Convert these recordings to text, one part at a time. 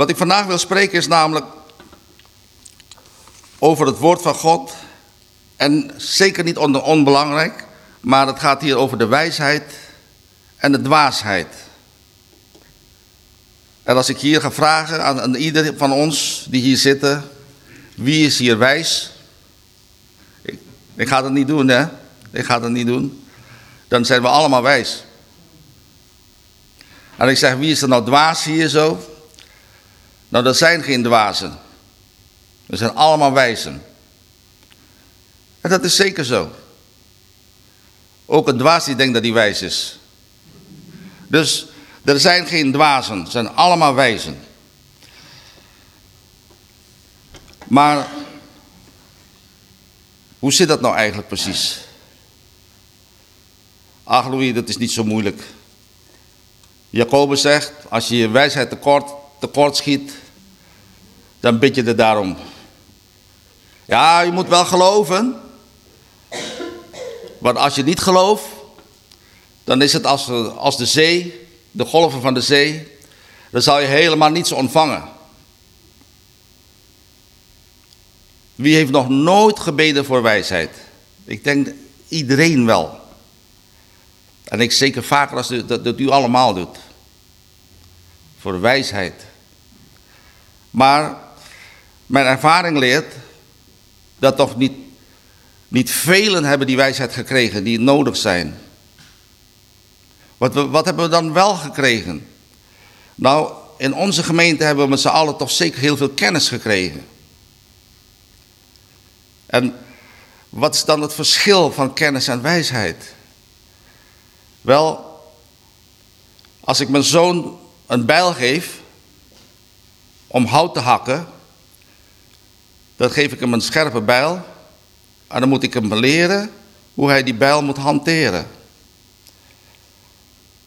Wat ik vandaag wil spreken is namelijk over het woord van God. En zeker niet onbelangrijk, maar het gaat hier over de wijsheid en de dwaasheid. En als ik hier ga vragen aan, aan ieder van ons die hier zitten, wie is hier wijs? Ik, ik ga dat niet doen, hè? Ik ga dat niet doen. Dan zijn we allemaal wijs. En ik zeg, wie is er nou dwaas hier zo? Nou, er zijn geen dwazen. We zijn allemaal wijzen. En dat is zeker zo. Ook een dwaas die denkt dat hij wijs is. Dus er zijn geen dwazen, het zijn allemaal wijzen. Maar hoe zit dat nou eigenlijk precies? Ach Louis, dat is niet zo moeilijk. Jacobus zegt, als je je wijsheid tekort, tekort schiet, dan bid je er daarom. Ja, je moet wel geloven. Want als je niet gelooft, dan is het als, als de zee, de golven van de zee, dan zal je helemaal niets ontvangen. Wie heeft nog nooit gebeden voor wijsheid? Ik denk iedereen wel. En ik zeker vaker als dat, dat u allemaal doet. Voor wijsheid. Maar mijn ervaring leert dat toch niet, niet velen hebben die wijsheid gekregen die nodig zijn. Wat, wat hebben we dan wel gekregen? Nou, in onze gemeente hebben we met z'n allen toch zeker heel veel kennis gekregen. En wat is dan het verschil van kennis en wijsheid? Wel, als ik mijn zoon een bijl geef om hout te hakken, dan geef ik hem een scherpe bijl en dan moet ik hem leren hoe hij die bijl moet hanteren.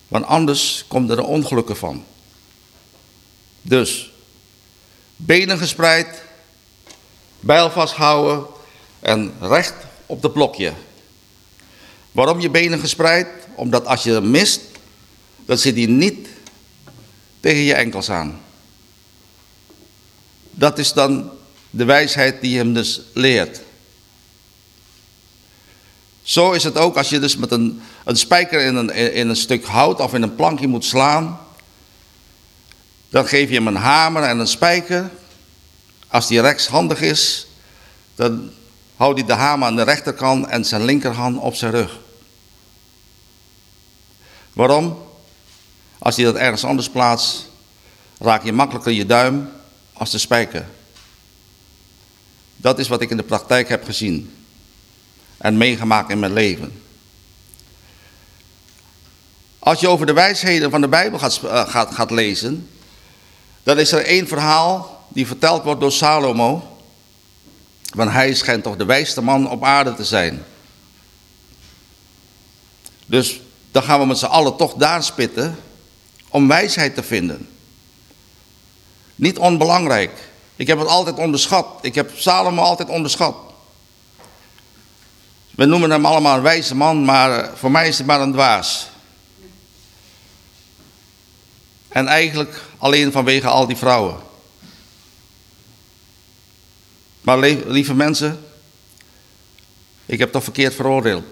Want anders komt er een ongelukken van. Dus, benen gespreid, bijl vasthouden en recht op de blokje. Waarom je benen gespreid? Omdat als je mist, dan zit hij niet tegen je enkels aan. Dat is dan de wijsheid die hem dus leert. Zo is het ook als je dus met een, een spijker in een, in een stuk hout of in een plankje moet slaan. Dan geef je hem een hamer en een spijker. Als die rechtshandig is, dan houdt hij de hamer aan de rechterkant en zijn linkerhand op zijn rug. Waarom? Als hij dat ergens anders plaatst, raak je makkelijker je duim als de spijker. Dat is wat ik in de praktijk heb gezien en meegemaakt in mijn leven. Als je over de wijsheden van de Bijbel gaat, eh, gaat, gaat lezen, dan is er één verhaal die verteld wordt door Salomo. Want hij schijnt toch de wijste man op aarde te zijn. Dus dan gaan we met z'n allen toch daar spitten om wijsheid te vinden. Niet onbelangrijk. Ik heb het altijd onderschat. Ik heb Salomo altijd onderschat. We noemen hem allemaal een wijze man, maar eh, voor mij is hij maar een dwaas. En eigenlijk alleen vanwege al die vrouwen. Maar lieve mensen, ik heb toch verkeerd veroordeeld.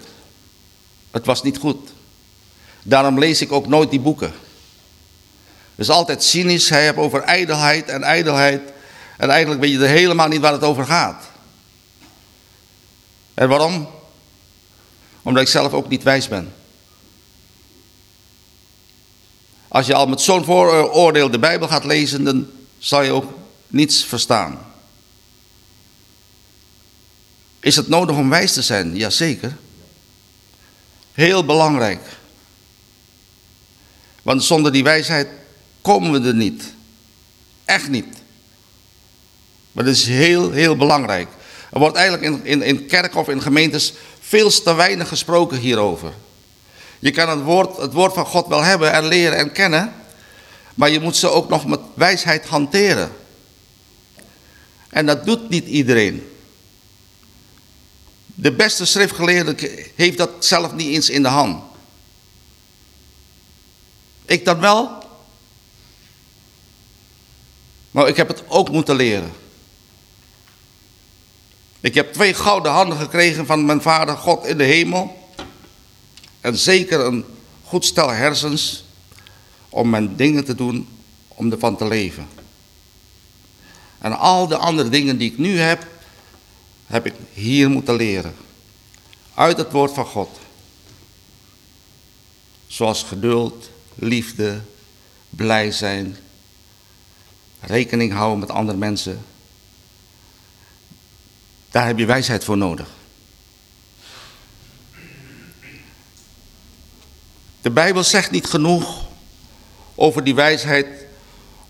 Het was niet goed. Daarom lees ik ook nooit die boeken. Is altijd cynisch, hij heeft over ijdelheid en ijdelheid. En eigenlijk weet je er helemaal niet waar het over gaat. En waarom? Omdat ik zelf ook niet wijs ben. Als je al met zo'n vooroordeel de Bijbel gaat lezen, dan zal je ook niets verstaan. Is het nodig om wijs te zijn? Jazeker. Heel belangrijk. Want zonder die wijsheid komen we er niet. Echt niet. Maar dat is heel, heel belangrijk. Er wordt eigenlijk in, in, in kerk of in gemeentes veel te weinig gesproken hierover. Je kan het woord, het woord van God wel hebben en leren en kennen, maar je moet ze ook nog met wijsheid hanteren. En dat doet niet iedereen. De beste schriftgeleerde heeft dat zelf niet eens in de hand. Ik dan wel. Maar ik heb het ook moeten leren. Ik heb twee gouden handen gekregen van mijn vader God in de hemel. En zeker een goed stel hersens om mijn dingen te doen, om ervan te leven. En al de andere dingen die ik nu heb, heb ik hier moeten leren. Uit het woord van God. Zoals geduld, liefde, blij zijn, rekening houden met andere mensen. Daar heb je wijsheid voor nodig. De Bijbel zegt niet genoeg over die wijsheid,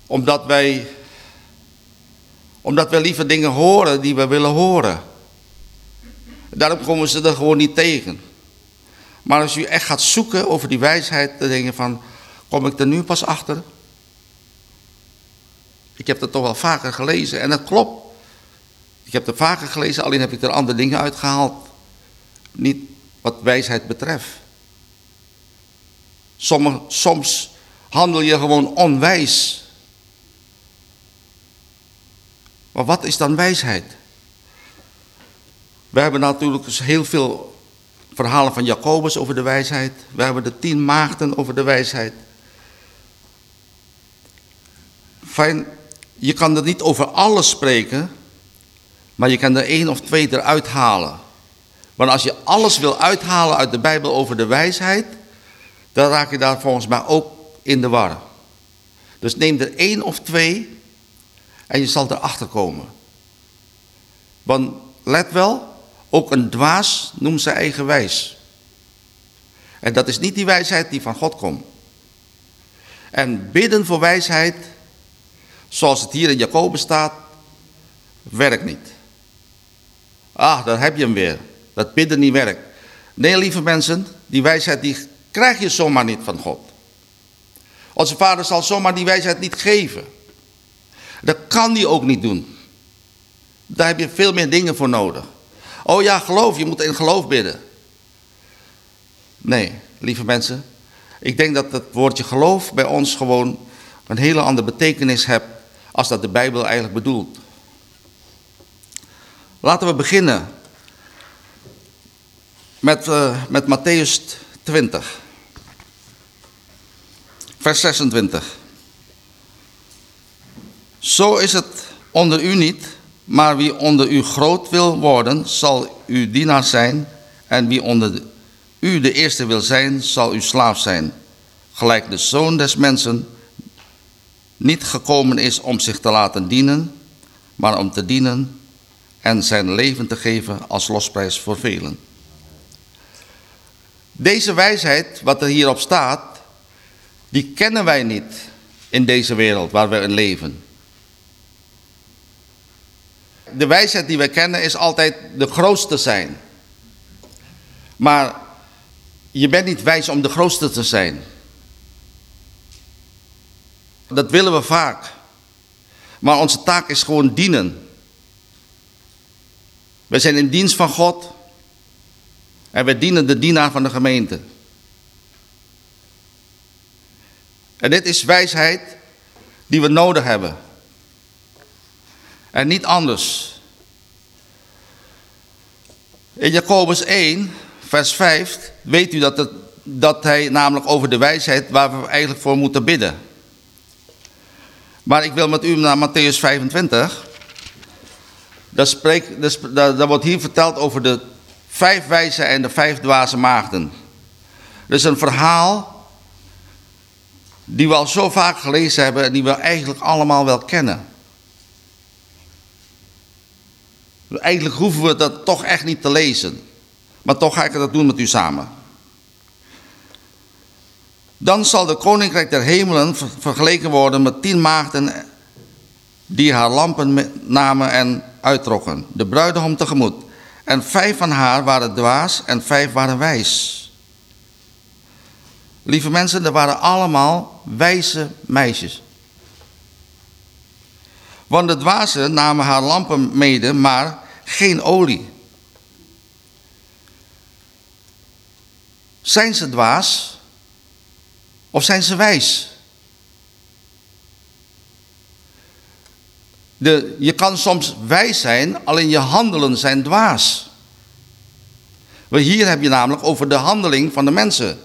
omdat wij, omdat wij liever dingen horen die we willen horen. Daarom komen ze er gewoon niet tegen. Maar als u echt gaat zoeken over die wijsheid, dan denk je van, kom ik er nu pas achter? Ik heb het toch wel vaker gelezen en dat klopt. Ik heb het vaker gelezen, alleen heb ik er andere dingen uitgehaald. Niet wat wijsheid betreft. Sommige, soms handel je gewoon onwijs. Maar wat is dan wijsheid? We hebben natuurlijk dus heel veel verhalen van Jacobus over de wijsheid. We hebben de tien maagden over de wijsheid. Fijn, je kan er niet over alles spreken, maar je kan er één of twee eruit halen. Want als je alles wil uithalen uit de Bijbel over de wijsheid, dan raak je daar volgens mij ook in de war. Dus neem er één of twee en je zal erachter komen. Want let wel, ook een dwaas noemt zijn eigen wijs. En dat is niet die wijsheid die van God komt. En bidden voor wijsheid, zoals het hier in Jacobus staat, werkt niet. Ah, daar heb je hem weer. Dat bidden niet werkt. Nee, lieve mensen, die wijsheid die krijg je zomaar niet van God. Onze vader zal zomaar die wijsheid niet geven. Dat kan hij ook niet doen. Daar heb je veel meer dingen voor nodig. Oh ja, geloof, je moet in geloof bidden. Nee, lieve mensen. Ik denk dat het woordje geloof bij ons gewoon een hele andere betekenis heeft als dat de Bijbel eigenlijk bedoelt. Laten we beginnen met, uh, met Matthäus 20, vers 26. Zo is het onder u niet, maar wie onder u groot wil worden, zal uw dienaar zijn. En wie onder u de eerste wil zijn, zal uw slaaf zijn. Gelijk de zoon des mensen niet gekomen is om zich te laten dienen, maar om te dienen en zijn leven te geven als losprijs voor velen. Deze wijsheid, wat er hierop staat, die kennen wij niet in deze wereld waar we in leven. De wijsheid die wij kennen is altijd de grootste zijn. Maar je bent niet wijs om de grootste te zijn. Dat willen we vaak. Maar onze taak is gewoon dienen. We zijn in dienst van God. En we dienen de dienaar van de gemeente. En dit is wijsheid die we nodig hebben. En niet anders. In Jacobus 1, vers 5, weet u dat, het, dat hij namelijk over de wijsheid waar we eigenlijk voor moeten bidden. Maar ik wil met u naar Matthäus 25. Daar, daar, wordt hier verteld over de vijf wijze en de vijf dwaze maagden. Dat is een verhaal die we al zo vaak gelezen hebben en die we eigenlijk allemaal wel kennen. Eigenlijk hoeven we dat toch echt niet te lezen. Maar toch ga ik dat doen met u samen. Dan zal de koninkrijk der hemelen vergeleken worden met tien maagden die haar lampen namen en uittrokken, de bruidegom tegemoet. En vijf van haar waren dwaas en vijf waren wijs. Lieve mensen, er waren allemaal wijze meisjes. Want de dwazen namen haar lampen mede, maar geen olie. Zijn ze dwaas of zijn ze wijs? De, je kan soms wijs zijn, alleen je handelen zijn dwaas. Want hier heb je namelijk over de handeling van de mensen.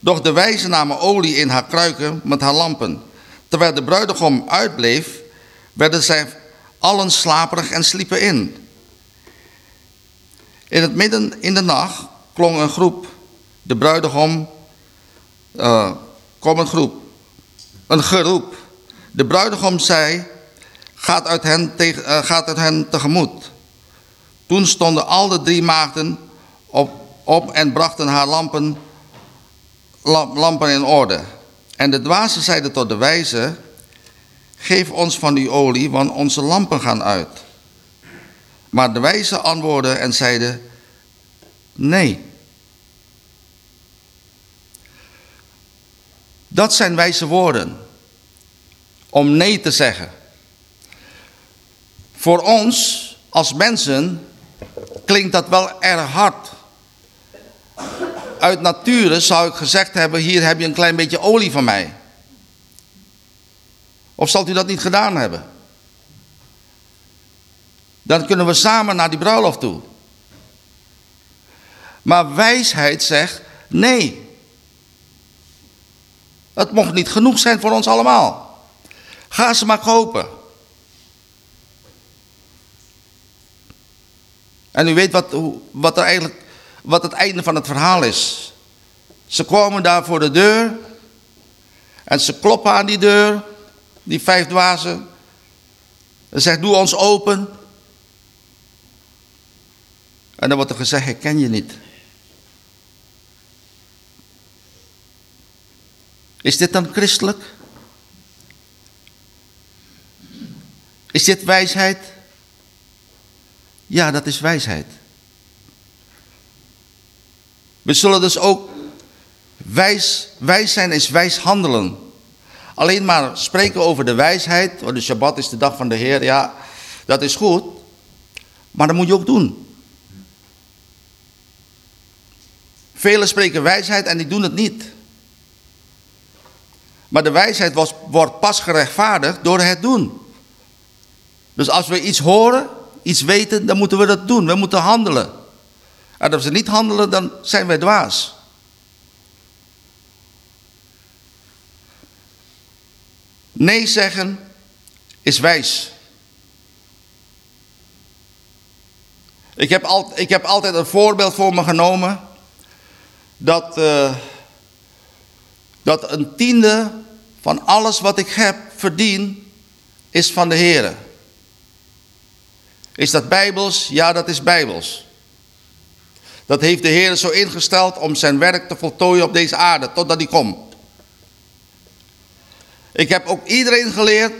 Doch de wijze namen olie in haar kruiken met haar lampen. Terwijl de bruidegom uitbleef, werden zij allen slaperig en sliepen in. In het midden in de nacht klonk een groep. De bruidegom, uh, kwam een groep. Een geroep. De bruidegom zei, gaat uit hen, tegen, uh, gaat uit hen tegemoet. Toen stonden al de drie maagden op, op en brachten haar lampen, lampen in orde. En de dwazen zeiden tot de wijze, geef ons van die olie, want onze lampen gaan uit. Maar de wijze antwoordden en zeiden, nee. Dat zijn wijze woorden, om nee te zeggen. Voor ons als mensen klinkt dat wel erg hard. Uit nature zou ik gezegd hebben, hier heb je een klein beetje olie van mij. Of zal u dat niet gedaan hebben? Dan kunnen we samen naar die bruiloft toe. Maar wijsheid zegt, nee. Het mocht niet genoeg zijn voor ons allemaal. Ga ze maar kopen. En u weet wat, wat, er eigenlijk, wat het einde van het verhaal is. Ze komen daar voor de deur. En ze kloppen aan die deur. Die vijf dwazen. En zegt, doe ons open. En dan wordt er gezegd, ik ken je niet. Is dit dan christelijk? Is dit wijsheid? Ja, dat is wijsheid. We zullen dus ook wijs, wijs zijn is wijs handelen. Alleen maar spreken over de wijsheid, want de Shabbat is de dag van de Heer, ja, dat is goed. Maar dat moet je ook doen. Velen spreken wijsheid en die doen het niet. Maar de wijsheid wordt pas gerechtvaardigd door het doen. Dus als we iets horen, iets weten, dan moeten we dat doen. We moeten handelen. En als we niet handelen, dan zijn wij dwaas. Nee zeggen is wijs. Ik heb, al, ik heb altijd een voorbeeld voor me genomen. Dat, uh, dat een tiende van alles wat ik heb, verdien, is van de Heer. Is dat bijbels? Ja, dat is bijbels. Dat heeft de Heer zo ingesteld om zijn werk te voltooien op deze aarde, totdat hij komt. Ik heb ook iedereen geleerd,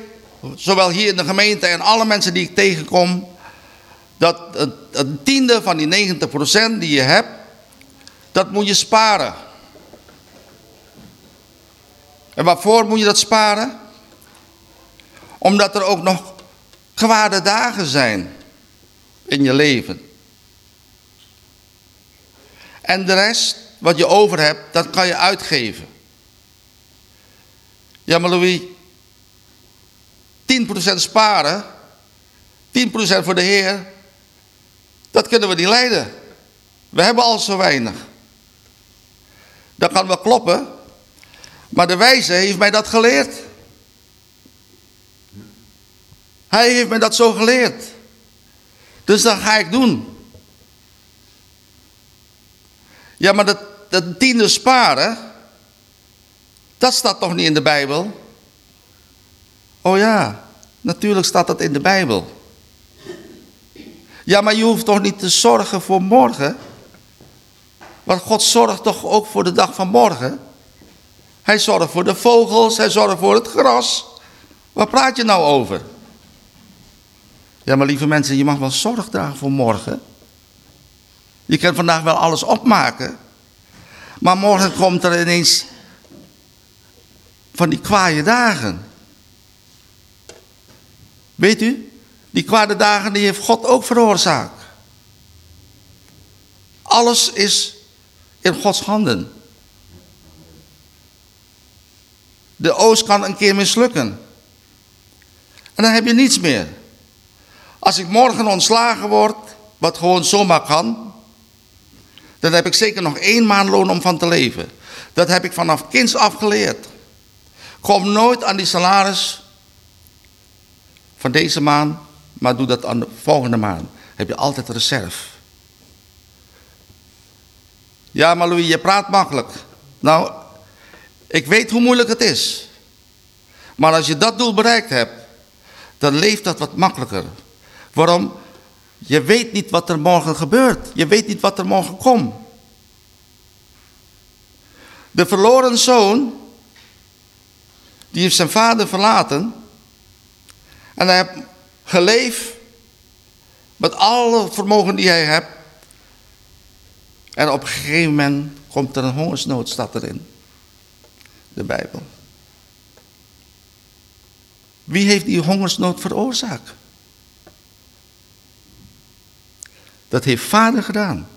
zowel hier in de gemeente en alle mensen die ik tegenkom, dat een tiende van die 90% die je hebt, dat moet je sparen. En waarvoor moet je dat sparen? Omdat er ook nog kwade dagen zijn in je leven. En de rest, wat je over hebt, dat kan je uitgeven. Ja, maar Louis, 10% sparen, 10% voor de Heer, dat kunnen we niet leiden. We hebben al zo weinig. Dat kan wel kloppen, maar de wijze heeft mij dat geleerd. Hij heeft mij dat zo geleerd. Dus dat ga ik doen. Ja, maar dat, dat tiende sparen, dat staat toch niet in de Bijbel? Oh ja, natuurlijk staat dat in de Bijbel. Ja, maar je hoeft toch niet te zorgen voor morgen? Want God zorgt toch ook voor de dag van morgen? Hij zorgt voor de vogels, hij zorgt voor het gras. Waar praat je nou over? Ja, maar lieve mensen, je mag wel zorg dragen voor morgen. Je kan vandaag wel alles opmaken. Maar morgen komt er ineens van die kwaaie dagen. Weet u, die kwade dagen die heeft God ook veroorzaakt. Alles is in Gods handen. De oost kan een keer mislukken. En dan heb je niets meer. Als ik morgen ontslagen word, wat gewoon zomaar kan, dan heb ik zeker nog één maandloon om van te leven. Dat heb ik vanaf kinds af geleerd. Kom nooit aan die salaris van deze maand, maar doe dat aan de volgende maand. Heb je altijd reserve. Ja, maar Louis, je praat makkelijk. Nou, ik weet hoe moeilijk het is. Maar als je dat doel bereikt hebt, dan leeft dat wat makkelijker. Waarom? Je weet niet wat er morgen gebeurt. Je weet niet wat er morgen komt. De verloren zoon, die heeft zijn vader verlaten. En hij heeft geleefd met alle vermogen die hij heeft. En op een gegeven moment komt er een hongersnood, staat erin. De Bijbel. Wie heeft die hongersnood veroorzaakt? Dat heeft vader gedaan.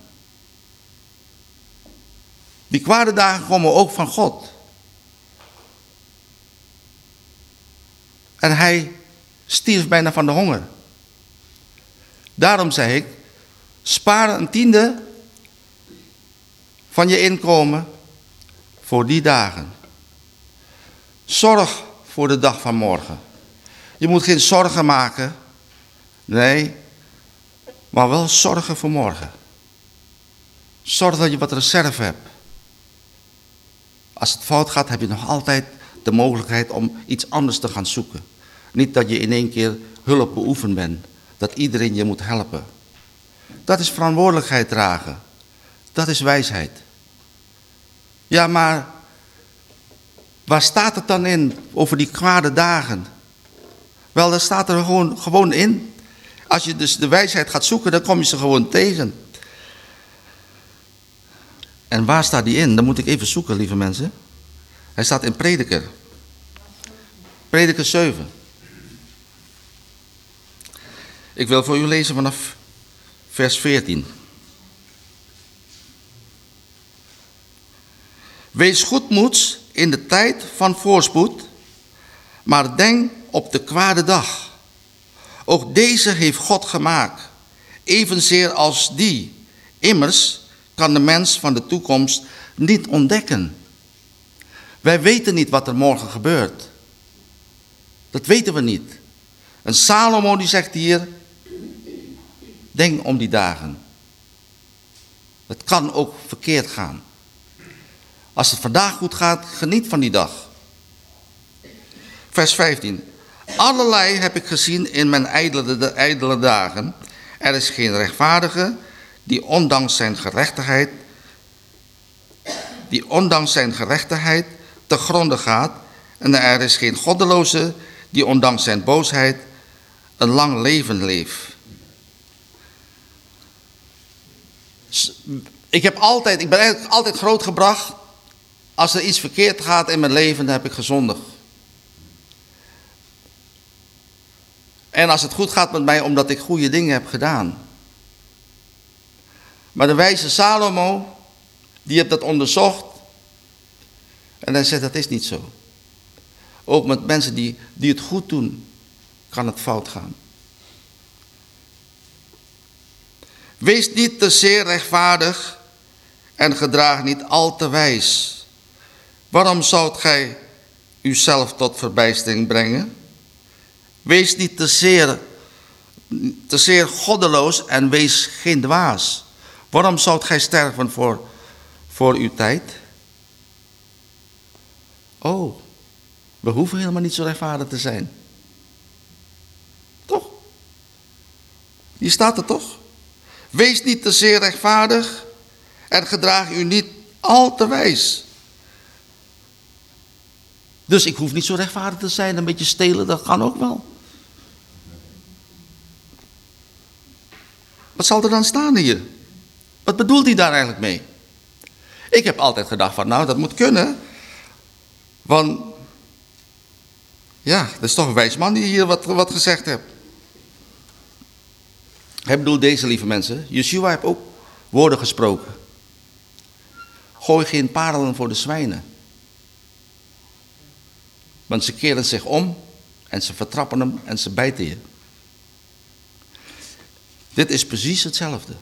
Die kwade dagen komen ook van God. En hij stierf bijna van de honger. Daarom zei ik, spaar een tiende van je inkomen voor die dagen. Zorg voor de dag van morgen. Je moet geen zorgen maken. Nee, maar wel zorgen voor morgen. Zorg dat je wat reserve hebt. Als het fout gaat, heb je nog altijd de mogelijkheid om iets anders te gaan zoeken. Niet dat je in één keer hulp beoefend bent. Dat iedereen je moet helpen. Dat is verantwoordelijkheid dragen. Dat is wijsheid. Ja, maar waar staat het dan in over die kwade dagen? Wel, daar staat er gewoon, gewoon in. Als je dus de wijsheid gaat zoeken, dan kom je ze gewoon tegen. En waar staat die in? Dan moet ik even zoeken, lieve mensen. Hij staat in Prediker. Prediker 7. Ik wil voor u lezen vanaf vers 14. Wees goedmoeds in de tijd van voorspoed, maar denk op de kwade dag. Ook deze heeft God gemaakt, evenzeer als die. Immers kan de mens van de toekomst niet ontdekken. Wij weten niet wat er morgen gebeurt. Dat weten we niet. En Salomo die zegt hier, denk om die dagen. Het kan ook verkeerd gaan. Als het vandaag goed gaat, geniet van die dag. Vers 15. Allerlei heb ik gezien in mijn ijdele, dagen. Er is geen rechtvaardige die ondanks zijn gerechtigheid, die ondanks zijn gerechtigheid te gronden gaat. En er is geen goddeloze die ondanks zijn boosheid een lang leven leeft. Ik, heb altijd, ik ben altijd grootgebracht. Als er iets verkeerd gaat in mijn leven, dan heb ik gezondigd. En als het goed gaat met mij, omdat ik goede dingen heb gedaan. Maar de wijze Salomo, die heeft dat onderzocht. En hij zegt, dat is niet zo. Ook met mensen die, die het goed doen, kan het fout gaan. Wees niet te zeer rechtvaardig en gedraag niet al te wijs. Waarom zoudt gij uzelf tot verbijstering brengen? Wees niet te zeer, te zeer goddeloos en wees geen dwaas. Waarom zoudt gij sterven voor, voor uw tijd? Oh, we hoeven helemaal niet zo rechtvaardig te zijn. Toch? Hier staat het toch? Wees niet te zeer rechtvaardig en gedraag u niet al te wijs. Dus ik hoef niet zo rechtvaardig te zijn, een beetje stelen, dat kan ook wel. Wat zal er dan staan hier? Wat bedoelt hij daar eigenlijk mee? Ik heb altijd gedacht van, nou, dat moet kunnen. Want, ja, dat is toch een wijs man die hier wat, wat gezegd heeft. Hij bedoelt deze, lieve mensen. Yeshua heeft ook woorden gesproken. Gooi geen parelen voor de zwijnen. Want ze keren zich om En ze vertrappen hem en ze bijten je. Dit is precies hetzelfde.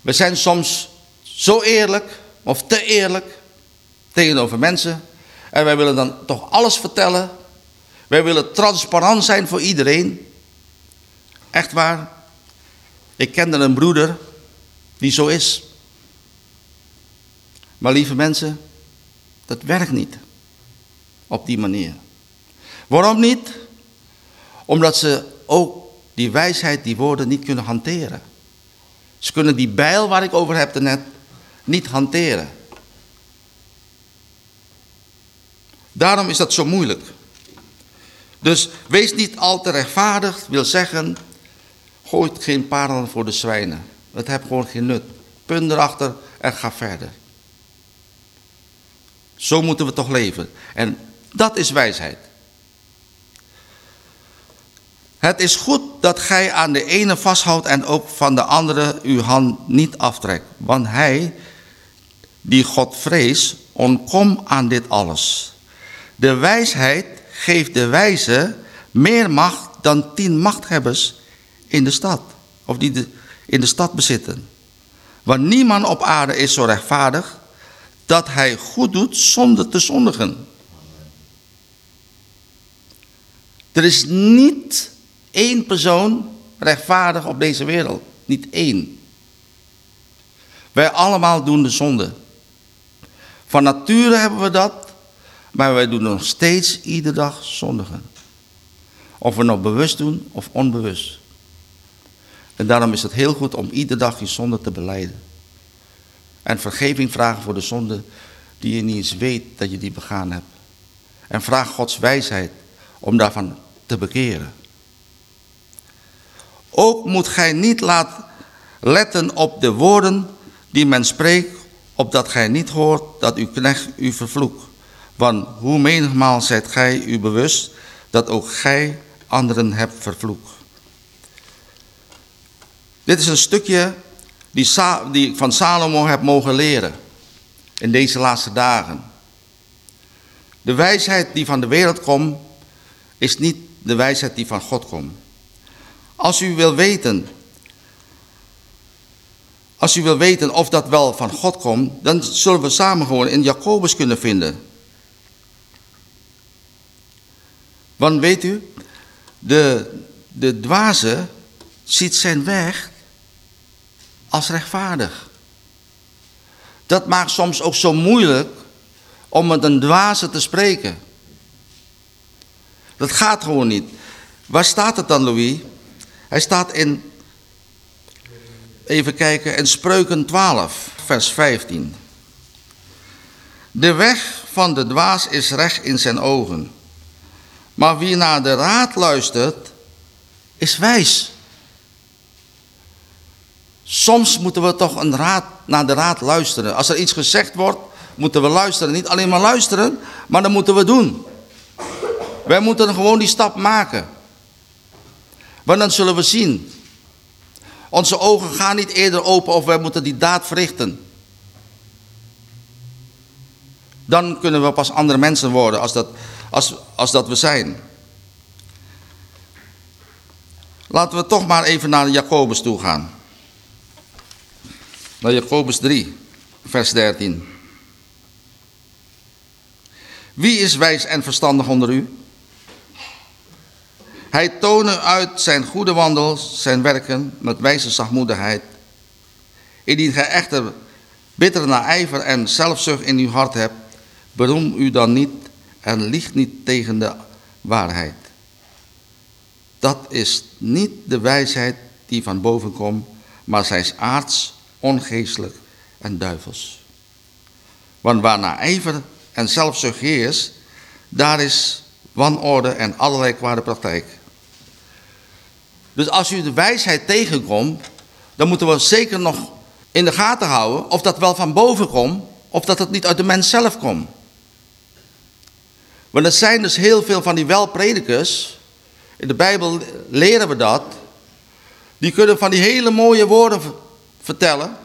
We zijn soms zo eerlijk of te eerlijk tegenover mensen. En wij willen dan toch alles vertellen. Wij willen transparant zijn voor iedereen. Echt waar. Ik kende een broeder die zo is. Maar lieve mensen, dat werkt niet op die manier. Waarom niet? Omdat ze ook die wijsheid, die woorden niet kunnen hanteren. Ze kunnen die bijl waar ik over heb net niet hanteren. Daarom is dat zo moeilijk. Dus wees niet al te rechtvaardig, wil zeggen, gooit geen parelen voor de zwijnen. Het heeft gewoon geen nut. Punt erachter en ga verder. Zo moeten we toch leven. En dat is wijsheid. Het is goed dat gij aan de ene vasthoudt en ook van de andere uw hand niet aftrekt. Want hij, die God vreest, ontkom aan dit alles. De wijsheid geeft de wijze meer macht dan tien machthebbers in de stad. Of die in de stad bezitten. Want niemand op aarde is zo rechtvaardig dat hij goed doet zonder te zondigen. Er is niet één persoon rechtvaardig op deze wereld. Niet één. Wij allemaal doen de zonde. Van nature hebben we dat, maar wij doen nog steeds iedere dag zondigen. Of we nog bewust doen of onbewust. En daarom is het heel goed om iedere dag je zonde te beleiden. En vergeving vragen voor de zonde die je niet eens weet dat je die begaan hebt. En vraag Gods wijsheid om daarvan te bekeren. Ook moet gij niet laten letten op de woorden die men spreekt, opdat gij niet hoort dat uw knecht u vervloekt. Want hoe menigmaal zijt gij u bewust dat ook gij anderen hebt vervloekt. Dit is een stukje die, die ik van Salomo heb mogen leren in deze laatste dagen. De wijsheid die van de wereld komt, is niet de wijsheid die van God komt. Als u wil weten, als u wil weten of dat wel van God komt, dan zullen we samen gewoon in Jacobus kunnen vinden. Want weet u, de, de dwaze ziet zijn weg als rechtvaardig. Dat maakt soms ook zo moeilijk om met een dwaze te spreken. Dat gaat gewoon niet. Waar staat het dan, Louis? Hij staat in, even kijken, in Spreuken 12, vers 15. De weg van de dwaas is recht in zijn ogen. Maar wie naar de raad luistert, is wijs. Soms moeten we toch een raad, naar de raad luisteren. Als er iets gezegd wordt, moeten we luisteren. Niet alleen maar luisteren, maar dat moeten we doen. Wij moeten gewoon die stap maken. Want dan zullen we zien. Onze ogen gaan niet eerder open of wij moeten die daad verrichten. Dan kunnen we pas andere mensen worden als dat, als, als dat we zijn. Laten we toch maar even naar Jacobus toe gaan. Naar Jacobus 3, vers 13. Wie is wijs en verstandig onder u? Hij tonen uit zijn goede wandel, zijn werken met wijze zachtmoedigheid. Indien gij echter bittere naijver en zelfzucht in uw hart hebt, beroem u dan niet en liegt niet tegen de waarheid. Dat is niet de wijsheid die van boven komt, maar zij is aards, ongeestelijk en duivels. Want waar naijver en zelfzucht heerst, daar is wanorde en allerlei kwade praktijk. Dus als u de wijsheid tegenkomt, dan moeten we zeker nog in de gaten houden of dat wel van boven komt, of dat het niet uit de mens zelf komt. Want er zijn dus heel veel van die welpredikers, in de Bijbel leren we dat, die kunnen van die hele mooie woorden vertellen.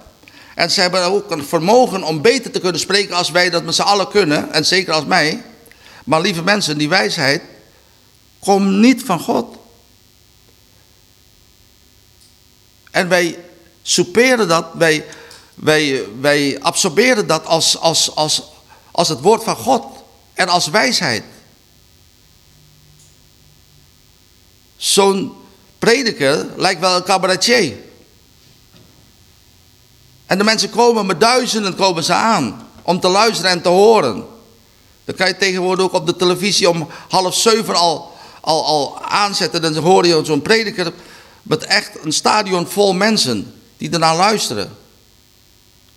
En ze hebben ook een vermogen om beter te kunnen spreken als wij dat met z'n allen kunnen. En zeker als mij. Maar lieve mensen, die wijsheid komt niet van God. En wij souperen dat, wij, wij, wij absorberen dat als, als, als, als het woord van God en als wijsheid. Zo'n prediker lijkt wel een cabaretier. En de mensen komen met duizenden komen ze aan om te luisteren en te horen. Dan kan je tegenwoordig ook op de televisie om half zeven al, al, al aanzetten. Dan hoor je zo'n prediker met echt een stadion vol mensen die ernaar luisteren.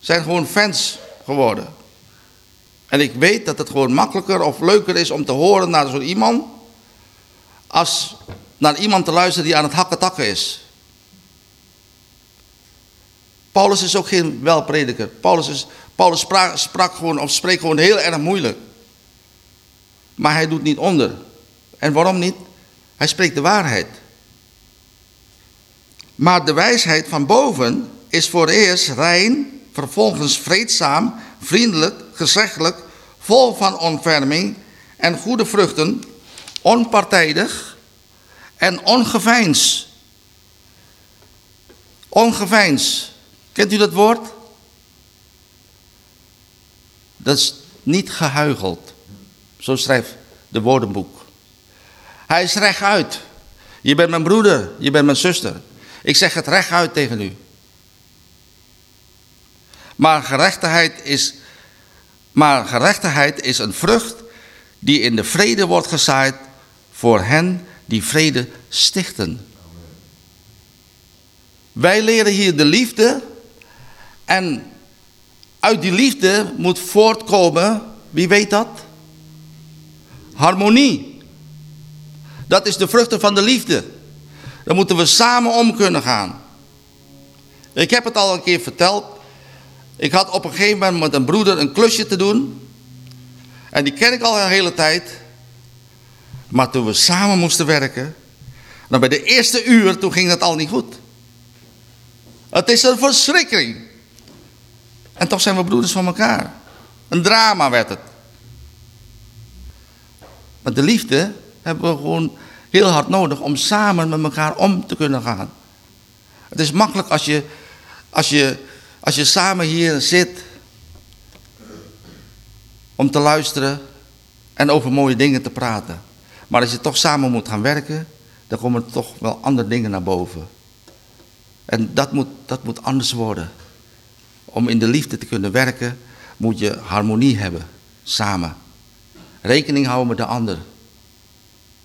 Zijn gewoon fans geworden. En ik weet dat het gewoon makkelijker of leuker is om te horen naar zo'n iemand. Als naar iemand te luisteren die aan het hakken takken is. Paulus is ook geen welprediker. Paulus, Paulus sprak, gewoon of spreekt gewoon heel erg moeilijk. Maar hij doet niet onder. En waarom niet? Hij spreekt de waarheid. Maar de wijsheid van boven is voor eerst rein, vervolgens vreedzaam, vriendelijk, gezeggelijk, vol van ontferming en goede vruchten, onpartijdig en ongeveinsd. Ongeveinsd. Kent u dat woord? Dat is niet gehuigeld. Zo schrijft de woordenboek. Hij is rechtuit. Je bent mijn broeder, je bent mijn zuster. Ik zeg het rechtuit tegen u. Maar gerechtigheid is, maar gerechtigheid is een vrucht die in de vrede wordt gezaaid voor hen die vrede stichten. Wij leren hier de liefde en uit die liefde moet voortkomen, wie weet dat? Harmonie. Dat is de vruchten van de liefde. Dan moeten we samen om kunnen gaan. Ik heb het al een keer verteld. Ik had op een gegeven moment met een broeder een klusje te doen. En die ken ik al een hele tijd. Maar toen we samen moesten werken, dan bij de eerste uur, toen ging dat al niet goed. Het is een verschrikking. En toch zijn we broeders van elkaar. Een drama werd het. Maar de liefde hebben we gewoon heel hard nodig om samen met elkaar om te kunnen gaan. Het is makkelijk als je, als je, als je samen hier zit om te luisteren en over mooie dingen te praten. Maar als je toch samen moet gaan werken, dan komen er toch wel andere dingen naar boven. En dat moet, dat moet anders worden. Om in de liefde te kunnen werken, moet je harmonie hebben, samen. Rekening houden met de ander.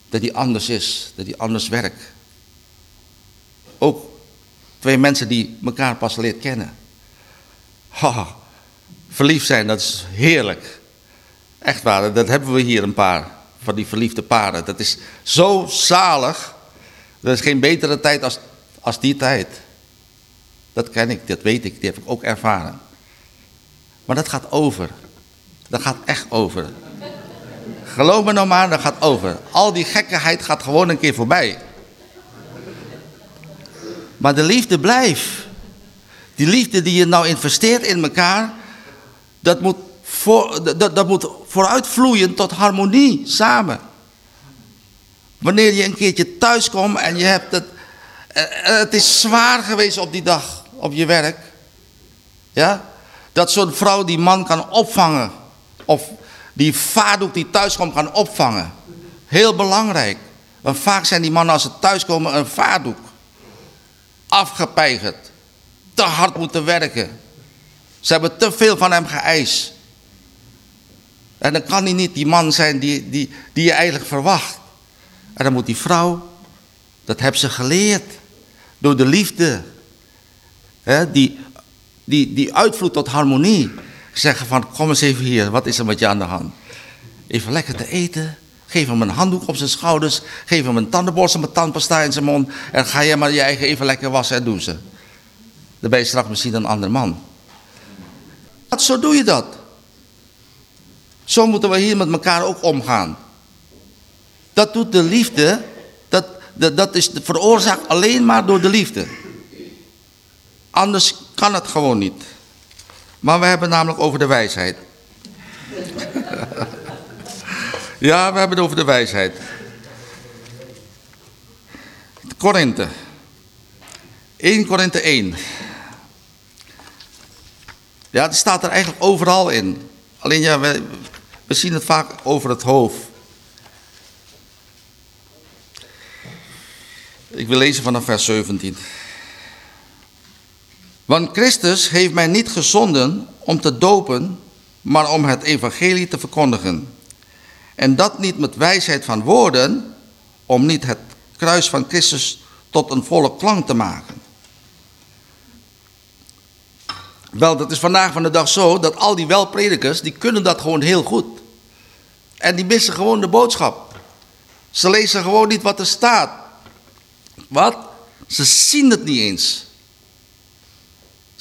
Dat die anders is, dat die anders werkt. Ook twee mensen die elkaar pas leert kennen. Ha, verliefd zijn, dat is heerlijk. Echt waar, dat hebben we hier een paar van die verliefde paren. Dat is zo zalig. Er is geen betere tijd als, als die tijd. Dat ken ik, dat weet ik, die heb ik ook ervaren. Maar dat gaat over. Dat gaat echt over. Geloof me nou maar, dat gaat over. Al die gekkigheid gaat gewoon een keer voorbij. Maar de liefde blijft. Die liefde die je nou investeert in elkaar, dat moet, voor, dat, dat moet vooruitvloeien tot harmonie samen. Wanneer je een keertje thuis komt en je hebt het, eh, het is zwaar geweest op die dag op je werk. Ja? Dat zo'n vrouw die man kan opvangen. Of die vaardoek die thuis komt kan opvangen. Heel belangrijk. Want vaak zijn die mannen als ze thuiskomen een vaardoek. Afgepeigerd. Te hard moeten werken. Ze hebben te veel van hem geëist. En dan kan hij niet die man zijn die, die, die je eigenlijk verwacht. En dan moet die vrouw, dat hebben ze geleerd. Door de liefde. Hè, die, die, die tot harmonie. Zeggen van, kom eens even hier, wat is er met je aan de hand? Even lekker te eten. Geef hem een handdoek op zijn schouders. Geef hem een tandenborstel met tandpasta in zijn mond. En ga je maar je eigen even lekker wassen en ze. Dan ben misschien een ander man. Zo doe je dat. Zo moeten we hier met elkaar ook omgaan. Dat doet de liefde. Dat, dat, dat is veroorzaakt alleen maar door de liefde. Anders kan het gewoon niet. Maar we hebben namelijk over de wijsheid. ja, we hebben het over de wijsheid. Korinthe. 1 Korinthe 1. Ja, het staat er eigenlijk overal in. Alleen ja, we, we zien het vaak over het hoofd. Ik wil lezen vanaf vers 17. Want Christus heeft mij niet gezonden om te dopen, maar om het evangelie te verkondigen. En dat niet met wijsheid van woorden, om niet het kruis van Christus tot een volle klank te maken. Wel, dat is vandaag van de dag zo dat al die welpredikers, die kunnen dat gewoon heel goed. En die missen gewoon de boodschap. Ze lezen gewoon niet wat er staat. Wat? Ze zien het niet eens.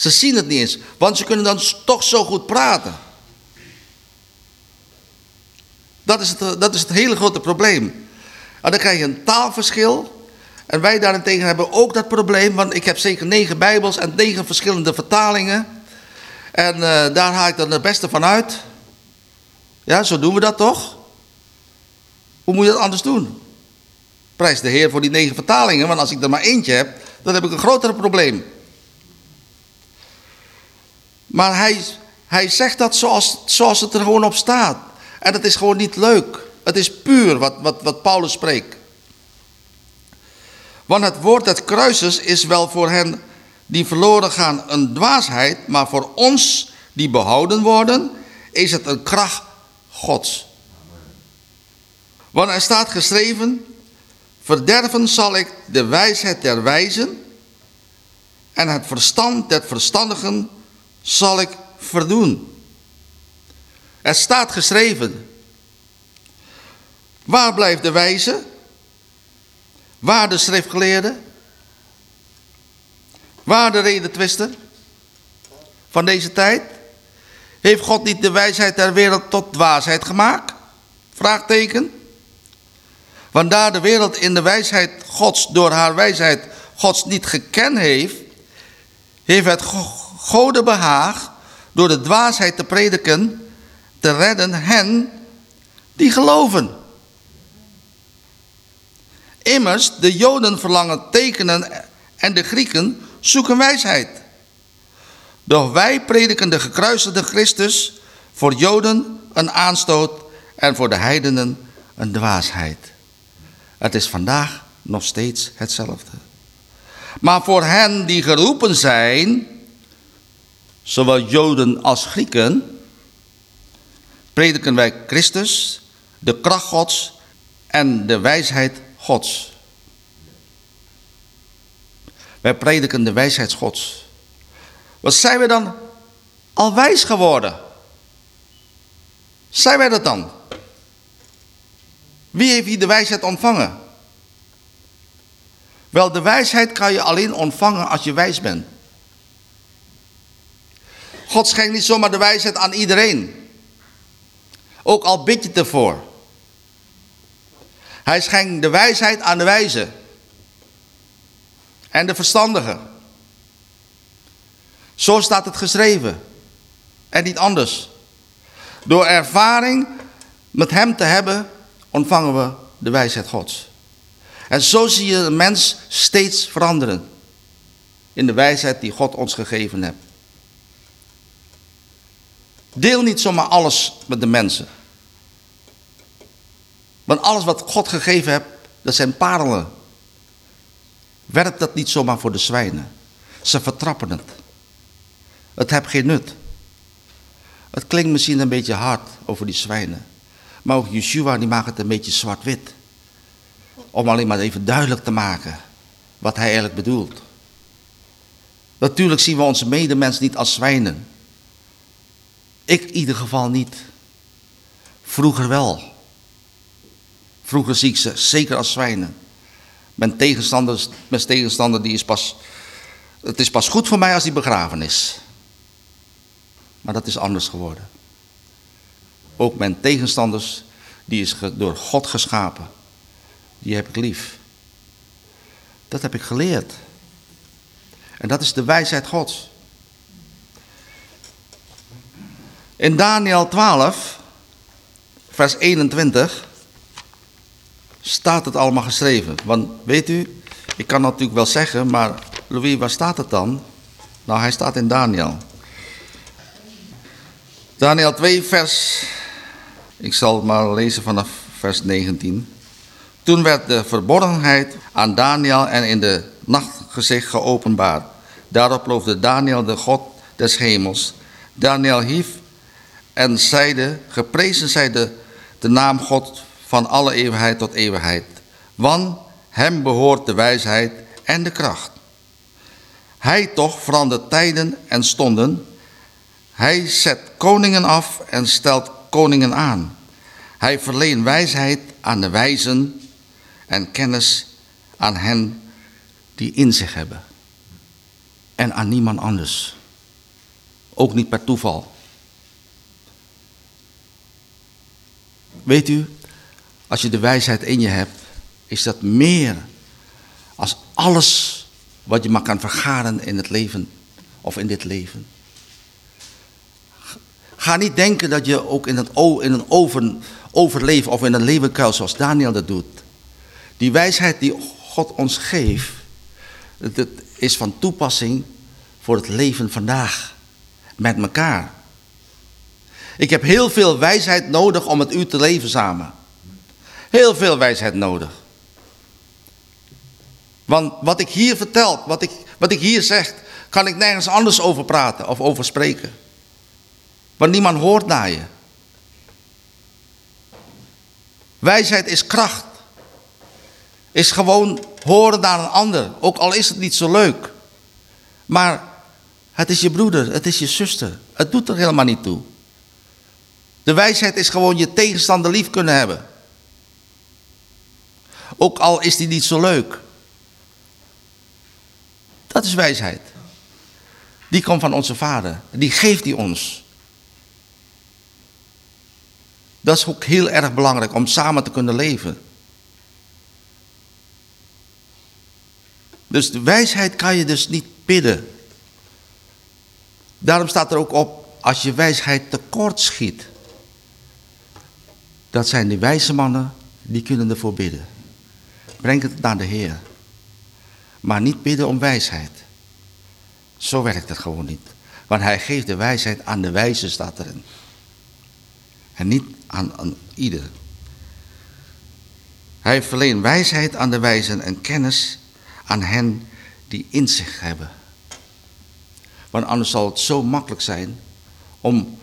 Ze zien het niet eens, want ze kunnen dan toch zo goed praten. Dat is het, dat is het hele grote probleem. En dan krijg je een taalverschil. En wij daarentegen hebben ook dat probleem, want ik heb zeker negen bijbels en negen verschillende vertalingen. En uh, daar haal ik dan het beste van uit. Ja, zo doen we dat toch? Hoe moet je dat anders doen? Prijs de Heer voor die negen vertalingen, want als ik er maar eentje heb, dan heb ik een groter probleem. Maar hij, hij zegt dat zoals, zoals het er gewoon op staat. En het is gewoon niet leuk. Het is puur wat, wat, wat Paulus spreekt. Want het woord des kruises is wel voor hen die verloren gaan een dwaasheid, maar voor ons die behouden worden, is het een kracht Gods. Want er staat geschreven, verderven zal ik de wijsheid der wijzen en het verstand der verstandigen zal ik verdoen. Er staat geschreven. Waar blijft de wijze? Waar de schriftgeleerde? Waar de redetwister van deze tijd? Heeft God niet de wijsheid der wereld tot dwaasheid gemaakt? Vraagteken. Wanneer de wereld in de wijsheid Gods door haar wijsheid Gods niet gekend heeft, heeft het Gode behaag door de dwaasheid te prediken, te redden hen die geloven. Immers, de Joden verlangen tekenen en de Grieken zoeken wijsheid. Doch wij prediken de gekruisigde Christus voor Joden een aanstoot en voor de heidenen een dwaasheid. Het is vandaag nog steeds hetzelfde. Maar voor hen die geroepen zijn, zowel Joden als Grieken, prediken wij Christus, de kracht Gods en de wijsheid Gods. Wij prediken de wijsheid Gods. Wat zijn we dan al wijs geworden? Zijn wij dat dan? Wie heeft hier de wijsheid ontvangen? Wel, de wijsheid kan je alleen ontvangen als je wijs bent. God schenkt niet zomaar de wijsheid aan iedereen. Ook al bid je ervoor. Hij schenkt de wijsheid aan de wijze. En de verstandige. Zo staat het geschreven. En niet anders. Door ervaring met hem te hebben, ontvangen we de wijsheid Gods. En zo zie je de mens steeds veranderen. In de wijsheid die God ons gegeven heeft. Deel niet zomaar alles met de mensen. Want alles wat God gegeven hebt, dat zijn parelen. Werp dat niet zomaar voor de zwijnen. Ze vertrappen het. Het heeft geen nut. Het klinkt misschien een beetje hard over die zwijnen. Maar ook Yeshua die maakt het een beetje zwart-wit. Om alleen maar even duidelijk te maken wat hij eigenlijk bedoelt. Natuurlijk zien we onze medemens niet als zwijnen. Ik in ieder geval niet. Vroeger wel. Vroeger zie ik ze zeker als zwijnen. Mijn tegenstander, mijn tegenstander die is pas... Het is pas goed voor mij als die begraven is. Maar dat is anders geworden. Ook mijn tegenstanders, die is door God geschapen. Die heb ik lief. Dat heb ik geleerd. En dat is de wijsheid Gods. In Daniel 12, vers 21, staat het allemaal geschreven. Want weet u, ik kan natuurlijk wel zeggen, maar Louis, waar staat het dan? Nou, hij staat in Daniel. Daniel 2, vers. Ik zal maar lezen vanaf vers 19. Toen werd de verborgenheid aan Daniel en in de nachtgezicht geopenbaard. Daarop loofde Daniel de God des hemels. Daniel hief en zeide, geprezen zij de, de naam God van alle eeuwigheid tot eeuwigheid. Want hem behoort de wijsheid en de kracht. Hij toch verandert tijden en stonden. Hij zet koningen af en stelt koningen aan. Hij verleent wijsheid aan de wijzen en kennis aan hen die in zich hebben. En aan niemand anders. Ook niet per toeval. Weet u, als je de wijsheid in je hebt, is dat meer als alles wat je maar kan vergaren in het leven of in dit leven. Ga niet denken dat je ook in, in een over, overleven of in een levenkuil zoals Daniel dat doet. Die wijsheid die God ons geeft, dat is van toepassing voor het leven vandaag. Met elkaar. Ik heb heel veel wijsheid nodig om met u te leven samen. Heel veel wijsheid nodig. Want wat ik hier vertel, wat ik, wat ik hier zeg, kan ik nergens anders over praten of over spreken. Want niemand hoort naar je. Wijsheid is kracht. Is gewoon horen naar een ander. Ook al is het niet zo leuk. Maar het is je broeder, het is je zuster. Het doet er helemaal niet toe. De wijsheid is gewoon je tegenstander lief kunnen hebben. Ook al is die niet zo leuk. Dat is wijsheid. Die komt van onze vader. Die geeft die ons. Dat is ook heel erg belangrijk om samen te kunnen leven. Dus de wijsheid kan je dus niet bidden. Daarom staat er ook op, als je wijsheid tekort schiet. Dat zijn de wijze mannen, die kunnen ervoor bidden. Breng het naar de Heer. Maar niet bidden om wijsheid. Zo werkt het gewoon niet. Want hij geeft de wijsheid aan de wijze, staat erin. En niet aan, aan ieder. Hij verleent wijsheid aan de wijzen en kennis aan hen die in zich hebben. Want anders zal het zo makkelijk zijn om,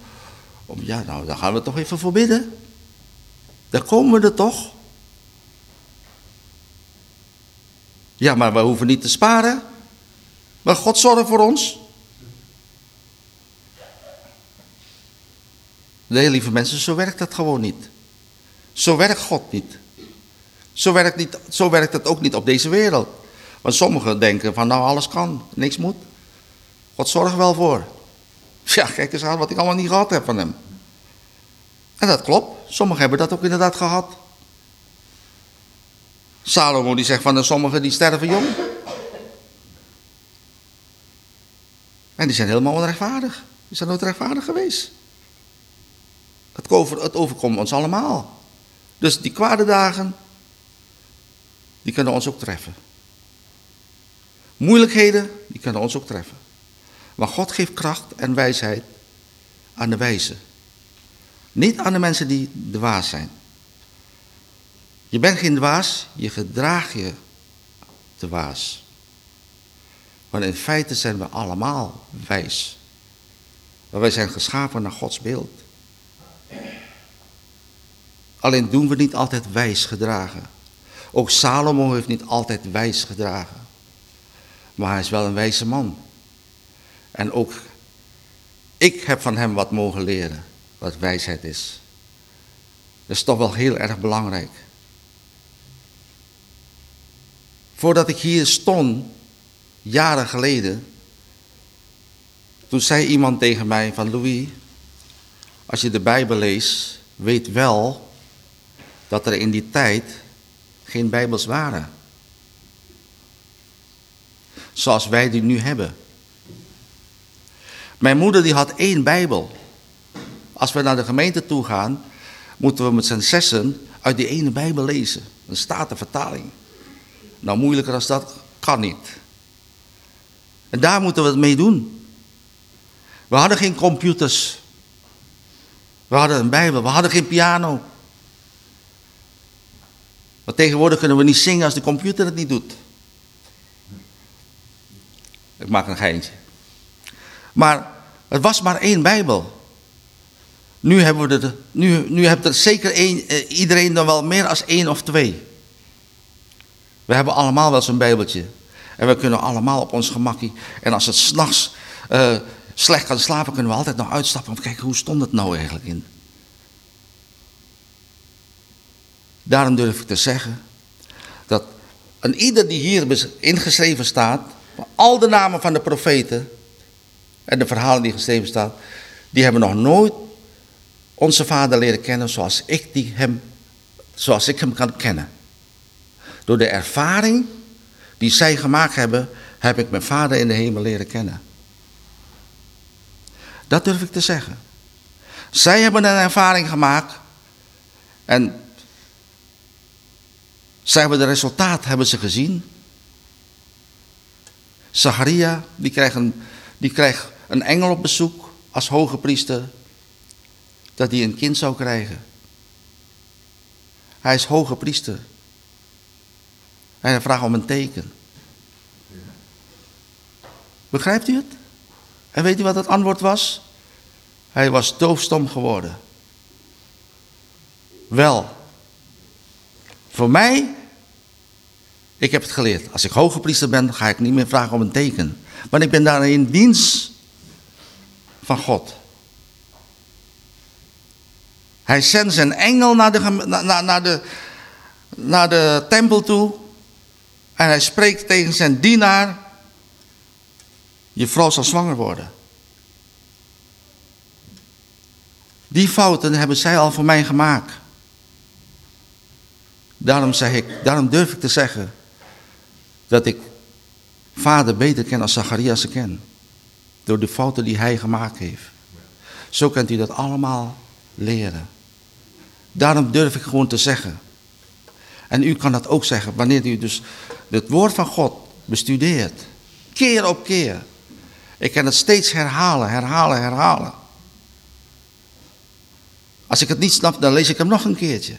om ja nou, daar gaan we toch even voor bidden. Daar komen we er toch. Ja, maar we hoeven niet te sparen. Maar God zorgt voor ons. Nee, lieve mensen, zo werkt dat gewoon niet. Zo werkt God niet. Zo werkt, niet, zo werkt het ook niet op deze wereld. Want sommigen denken van nou alles kan, niks moet. God zorgt wel voor. Ja, kijk eens aan wat ik allemaal niet gehad heb van hem. En dat klopt. Sommigen hebben dat ook inderdaad gehad. Salomo die zegt van de sommigen die sterven jong. En die zijn helemaal onrechtvaardig. Die zijn nooit rechtvaardig geweest. Het, het overkomt ons allemaal. Dus die kwade dagen, die kunnen ons ook treffen. Moeilijkheden, die kunnen ons ook treffen. Maar God geeft kracht en wijsheid aan de wijze. Niet aan de mensen die de waas zijn. Je bent geen dwaas, je gedraagt je te waas. Want in feite zijn we allemaal wijs. Maar wij zijn geschapen naar Gods beeld. Alleen doen we niet altijd wijs gedragen. Ook Salomo heeft niet altijd wijs gedragen. Maar hij is wel een wijze man. En ook ik heb van hem wat mogen leren, wat wijsheid is. Dat is toch wel heel erg belangrijk. Voordat ik hier stond, jaren geleden, toen zei iemand tegen mij van Louis, als je de Bijbel leest, weet wel dat er in die tijd geen Bijbels waren. Zoals wij die nu hebben. Mijn moeder die had één Bijbel. Als we naar de gemeente toe gaan, moeten we met z'n zessen uit die ene Bijbel lezen. Een statenvertaling. Nou, moeilijker als dat kan niet. En daar moeten we het mee doen. We hadden geen computers. We hadden een Bijbel. We hadden geen piano. Maar tegenwoordig kunnen we niet zingen als de computer het niet doet. Ik maak een geintje. Maar het was maar één Bijbel. Nu hebben we er, nu, nu hebt er zeker eh, iedereen dan wel meer als één of twee. We hebben allemaal wel zo'n Bijbeltje. En we kunnen allemaal op ons gemakkie. En als het s'nachts uh, slecht kan slapen, kunnen we altijd nog uitstappen om te kijken hoe stond het nou eigenlijk in. Daarom durf ik te zeggen dat een ieder die hier ingeschreven staat, al de namen van de profeten en de verhalen die geschreven staan, die hebben nog nooit onze vader leren kennen zoals ik, die hem, zoals ik hem kan kennen. Door de ervaring die zij gemaakt hebben, heb ik mijn vader in de hemel leren kennen. Dat durf ik te zeggen. Zij hebben een ervaring gemaakt en zij hebben de resultaat hebben ze gezien. Zacharia, die krijgt, een, krijgt een engel op bezoek als hoge priester, dat hij een kind zou krijgen. Hij is hoge priester. En hij vraagt om een teken. Begrijpt u het? En weet u wat het antwoord was? Hij was doofstom geworden. Wel, voor mij, ik heb het geleerd. Als ik hoge priester ben, ga ik niet meer vragen om een teken. Want ik ben daar in dienst van God. Hij zendt zijn engel naar de, naar, naar, de, naar de tempel toe. En hij spreekt tegen zijn dienaar. Je vrouw zal zwanger worden. Die fouten hebben zij al voor mij gemaakt. Daarom, zeg ik, daarom durf ik te zeggen dat ik vader beter ken als Zacharias ken. Door de fouten die hij gemaakt heeft. Zo kunt u dat allemaal leren. Daarom durf ik gewoon te zeggen. En u kan dat ook zeggen wanneer u dus het woord van God bestudeert. Keer op keer. Ik kan het steeds herhalen, herhalen, herhalen. Als ik het niet snap, dan lees ik hem nog een keertje.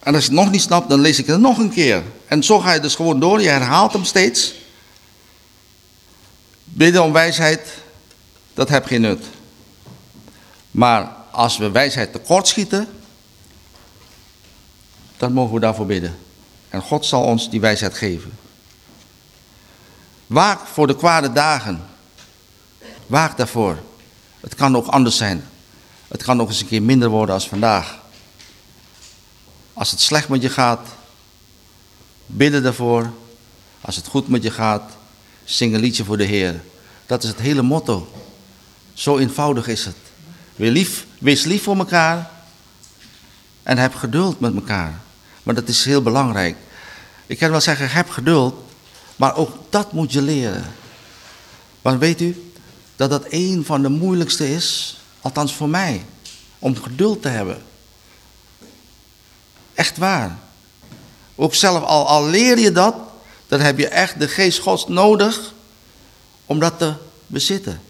En als je het nog niet snapt, dan lees ik het nog een keer. En zo ga je dus gewoon door, je herhaalt hem steeds. Bidden om wijsheid, dat heb geen nut. Maar als we wijsheid tekortschieten, dan mogen we daarvoor bidden. En God zal ons die wijsheid geven. Waak voor de kwade dagen. Waak daarvoor. Het kan ook anders zijn. Het kan nog eens een keer minder worden als vandaag. Als het slecht met je gaat, bidden daarvoor. Als het goed met je gaat, zing een liedje voor de Heer. Dat is het hele motto. Zo eenvoudig is het. Wees lief, wees lief voor elkaar en heb geduld met elkaar. Maar dat is heel belangrijk. Ik kan wel zeggen, heb geduld, maar ook dat moet je leren. Want weet u dat dat een van de moeilijkste is, althans voor mij, om geduld te hebben. Echt waar. Ook zelf, al, al leer je dat, dan heb je echt de geest gods nodig om dat te bezitten.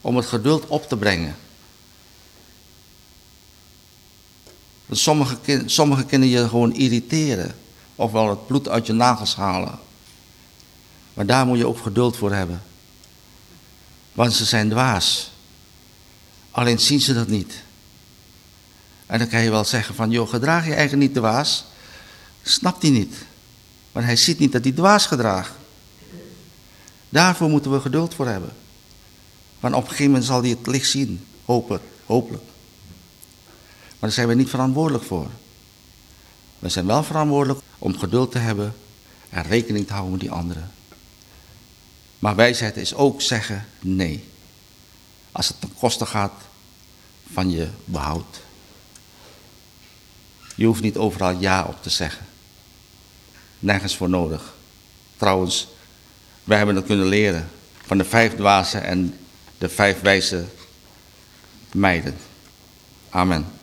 Om het geduld op te brengen. Want sommige, sommige kunnen je gewoon irriteren. Ofwel het bloed uit je nagels halen. Maar daar moet je ook geduld voor hebben. Want ze zijn dwaas. Alleen zien ze dat niet. En dan kan je wel zeggen van, joh, gedraag je eigen niet dwaas. Snapt hij niet. Want hij ziet niet dat hij dwaas gedraagt. Daarvoor moeten we geduld voor hebben. Want op een gegeven moment zal hij het licht zien. Hopelijk. Daar zijn we niet verantwoordelijk voor. We zijn wel verantwoordelijk om geduld te hebben en rekening te houden met die anderen. Maar wijsheid is ook zeggen nee. Als het ten koste gaat van je behoud. Je hoeft niet overal ja op te zeggen. Nergens voor nodig. Trouwens, wij hebben dat kunnen leren van de vijf dwazen en de vijf wijze meiden. Amen.